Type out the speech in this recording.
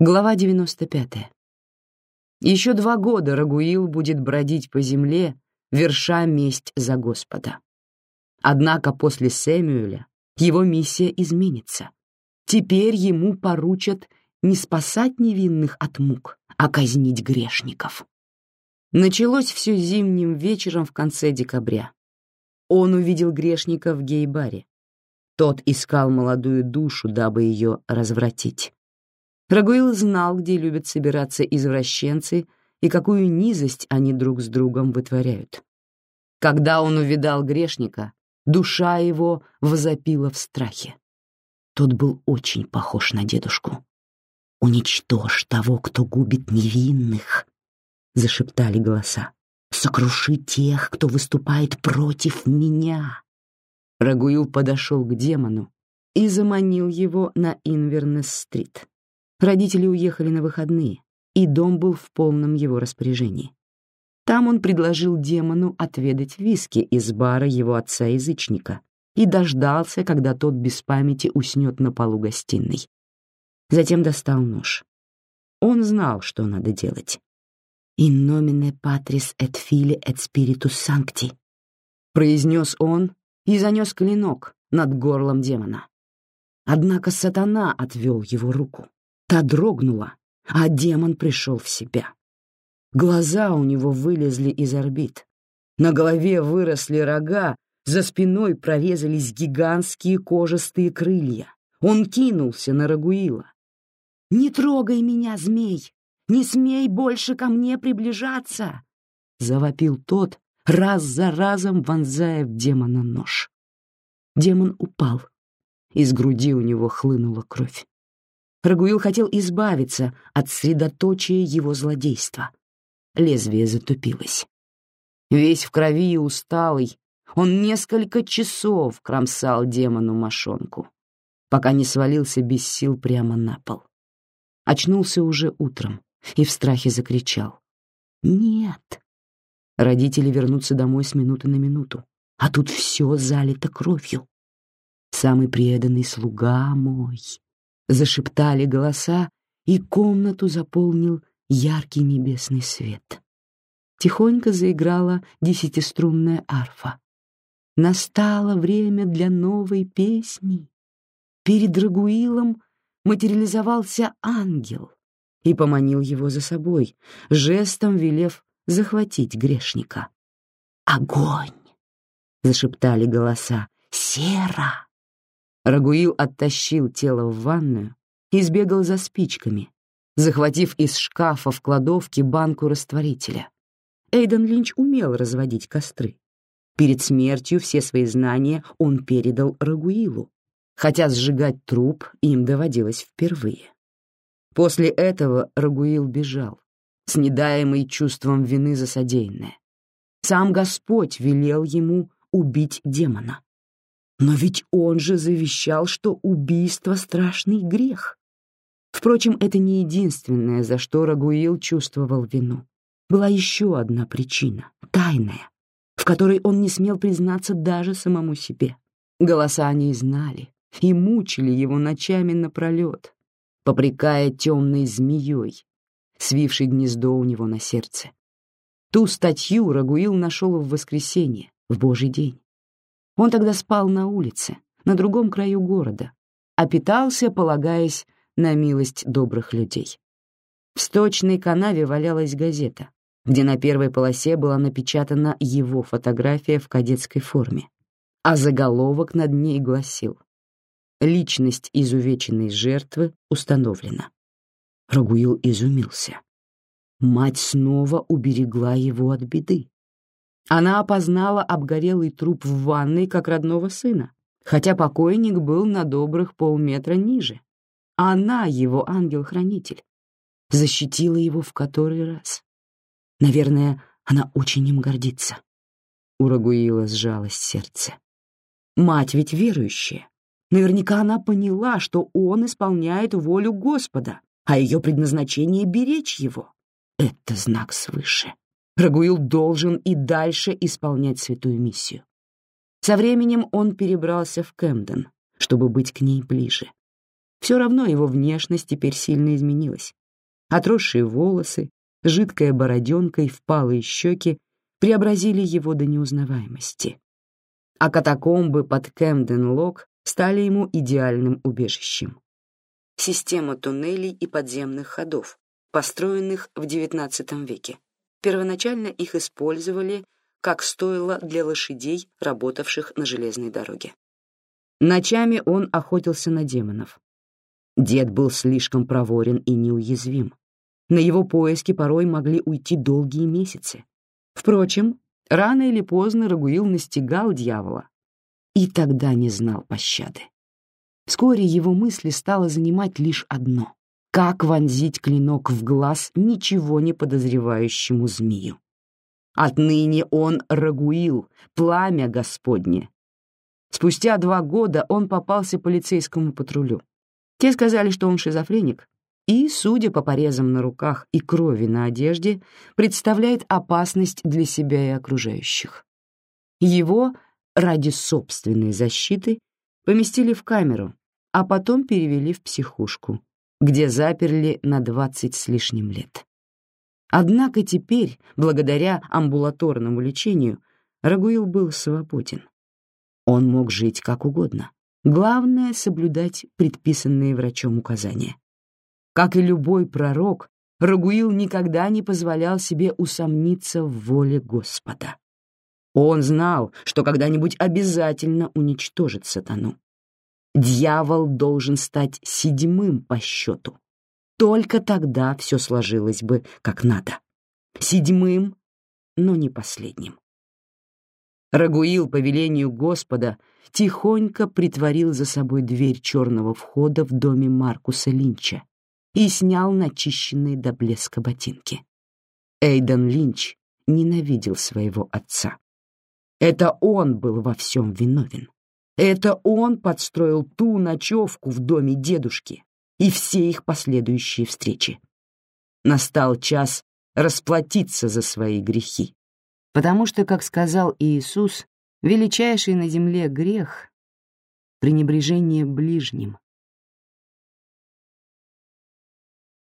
Глава 95. Еще два года Рагуил будет бродить по земле, верша месть за Господа. Однако после Сэмюэля его миссия изменится. Теперь ему поручат не спасать невинных от мук, а казнить грешников. Началось все зимним вечером в конце декабря. Он увидел грешника в гей-баре. Тот искал молодую душу, дабы ее развратить. Рагуил знал, где любят собираться извращенцы и какую низость они друг с другом вытворяют. Когда он увидал грешника, душа его возопила в страхе. Тот был очень похож на дедушку. «Уничтожь того, кто губит невинных», — зашептали голоса. «Сокруши тех, кто выступает против меня». Рагуил подошел к демону и заманил его на Инвернес-стрит. Родители уехали на выходные, и дом был в полном его распоряжении. Там он предложил демону отведать виски из бара его отца-язычника и дождался, когда тот без памяти уснет на полу гостиной. Затем достал нож. Он знал, что надо делать. «In nomine patris et fili et spiritus sancti», произнес он и занес клинок над горлом демона. Однако сатана отвел его руку. Та дрогнула, а демон пришел в себя. Глаза у него вылезли из орбит. На голове выросли рога, за спиной прорезались гигантские кожистые крылья. Он кинулся на Рагуила. «Не трогай меня, змей! Не смей больше ко мне приближаться!» — завопил тот, раз за разом вонзая в демона нож. Демон упал. Из груди у него хлынула кровь. Рагуил хотел избавиться от средоточия его злодейства. Лезвие затупилось. Весь в крови и усталый, он несколько часов кромсал демону мошонку, пока не свалился без сил прямо на пол. Очнулся уже утром и в страхе закричал. «Нет!» Родители вернутся домой с минуты на минуту, а тут все залито кровью. Самый преданный слуга мой, зашептали голоса, и комнату заполнил яркий небесный свет. Тихонько заиграла десятиструнная арфа. Настало время для новой песни. Перед Рагуилом материализовался ангел и поманил его за собой, жестом велев захватить грешника. «Огонь!» — зашептали голоса. «Сера!» Рагуил оттащил тело в ванную и сбегал за спичками, захватив из шкафа в кладовке банку растворителя. Эйден Линч умел разводить костры. Перед смертью все свои знания он передал Рагуилу, хотя сжигать труп им доводилось впервые. После этого Рагуил бежал, снедаемый чувством вины за содеянное. Сам Господь велел ему убить демона. Но ведь он же завещал, что убийство — страшный грех. Впрочем, это не единственное, за что Рагуил чувствовал вину. Была еще одна причина, тайная, в которой он не смел признаться даже самому себе. Голоса они знали и мучили его ночами напролет, попрекая темной змеей, свившей гнездо у него на сердце. Ту статью Рагуил нашел в воскресенье, в Божий день. Он тогда спал на улице, на другом краю города, а питался, полагаясь на милость добрых людей. В сточной канаве валялась газета, где на первой полосе была напечатана его фотография в кадетской форме, а заголовок над ней гласил «Личность изувеченной жертвы установлена». Рагуил изумился. Мать снова уберегла его от беды. Она опознала обгорелый труп в ванной как родного сына, хотя покойник был на добрых полметра ниже. Она его ангел-хранитель. Защитила его в который раз. Наверное, она очень им гордится. У Рагуила сжалось сердце. Мать ведь верующая. Наверняка она поняла, что он исполняет волю Господа, а ее предназначение — беречь его. Это знак свыше. Рагуил должен и дальше исполнять святую миссию. Со временем он перебрался в Кэмден, чтобы быть к ней ближе. Все равно его внешность теперь сильно изменилась. Отросшие волосы, жидкая бороденка и впалые щеки преобразили его до неузнаваемости. А катакомбы под Кэмден-Лок стали ему идеальным убежищем. Система туннелей и подземных ходов, построенных в XIX веке. Первоначально их использовали как стойло для лошадей, работавших на железной дороге. Ночами он охотился на демонов. Дед был слишком проворен и неуязвим. На его поиски порой могли уйти долгие месяцы. Впрочем, рано или поздно Рагуил настигал дьявола и тогда не знал пощады. Вскоре его мысли стало занимать лишь одно — как вонзить клинок в глаз ничего не подозревающему змею. Отныне он Рагуил, пламя Господне. Спустя два года он попался полицейскому патрулю. Те сказали, что он шизофреник, и, судя по порезам на руках и крови на одежде, представляет опасность для себя и окружающих. Его ради собственной защиты поместили в камеру, а потом перевели в психушку, где заперли на двадцать с лишним лет. Однако теперь, благодаря амбулаторному лечению, Рагуил был свободен. Он мог жить как угодно. Главное — соблюдать предписанные врачом указания. Как и любой пророк, Рагуил никогда не позволял себе усомниться в воле Господа. Он знал, что когда-нибудь обязательно уничтожит сатану. Дьявол должен стать седьмым по счету. Только тогда все сложилось бы как надо. Седьмым, но не последним. Рагуил по велению Господа тихонько притворил за собой дверь черного входа в доме Маркуса Линча и снял начищенные до блеска ботинки. Эйден Линч ненавидел своего отца. Это он был во всем виновен. Это он подстроил ту ночевку в доме дедушки и все их последующие встречи. Настал час расплатиться за свои грехи. Потому что, как сказал Иисус, величайший на земле грех — пренебрежение ближним,